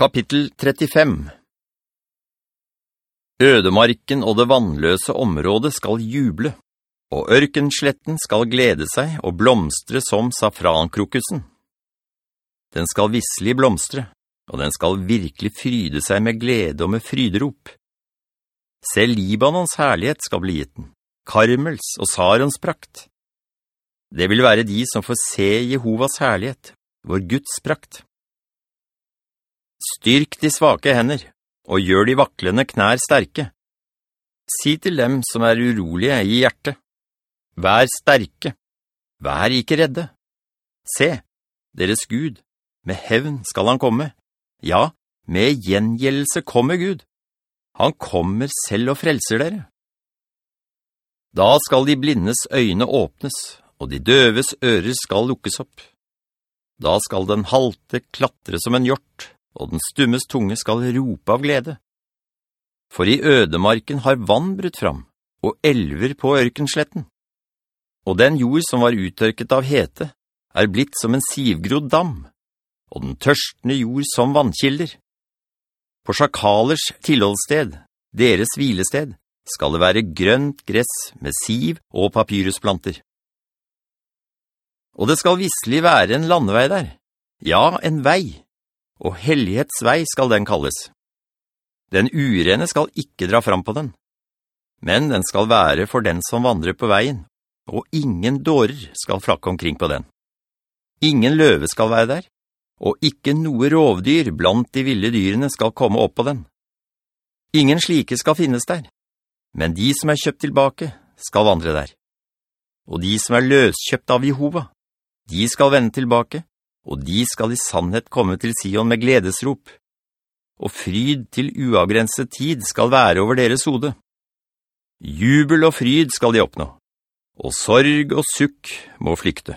Kapittel 35 Ødemarken og det vannløse området skal juble, og ørkensletten skal glede seg og blomstre som safrankrokusen. Den skal visselig blomstre, og den skal virkelig fryde seg med glede og med fryderop. Selv Libanons herlighet skal bli gitt den, Karmels og Sarons prakt. Det vil være de som får se Jehovas herlighet, vår Guds prakt. Styrk de svake hender, og gjør de vaklende knær sterke. Si til dem som er urolige i hjertet, vær sterke, vær ikke redde. Se, deres Gud, med hevn skal han komme. Ja, med gjengjeldelse kommer Gud. Han kommer selv og frelser dere. Da skal de blindes øyne åpnes, og de døves ører skal lukkes opp. Da skal den halte klatre som en hjort, og den stummes tunge skal rope av glede. For i ødemarken har vann brutt fram, og elver på ørkensletten. Og den jord som var uttørket av hete, er blitt som en sivgrodd dam, og den tørstende jord som vannkilder. På sjakalers tilholdssted, deres hvilested, skal det være grønt gress med siv og papyrusplanter. Og det skal visselig være en landevei der, ja, en vei, og hellighetsvei skal den kalles. Den urene skal ikke dra fram på den, men den skal være for den som vandrer på veien, og ingen dårer skal flakke omkring på den. Ingen løve skal være der, og ikke noe rovdyr blant de ville dyrene skal komme opp på den. Ingen slike skal finnes der, men de som er kjøpt tilbake skal vandre der. Og de som er løskjøpt av Jehova, de skal vende tilbake, og de skal i sannhet komme til Sion med gledesrop, og fryd til uavgrenset tid skal være over deres hode. Jubel og fryd skal de oppnå, og sorg og sukk må flykte.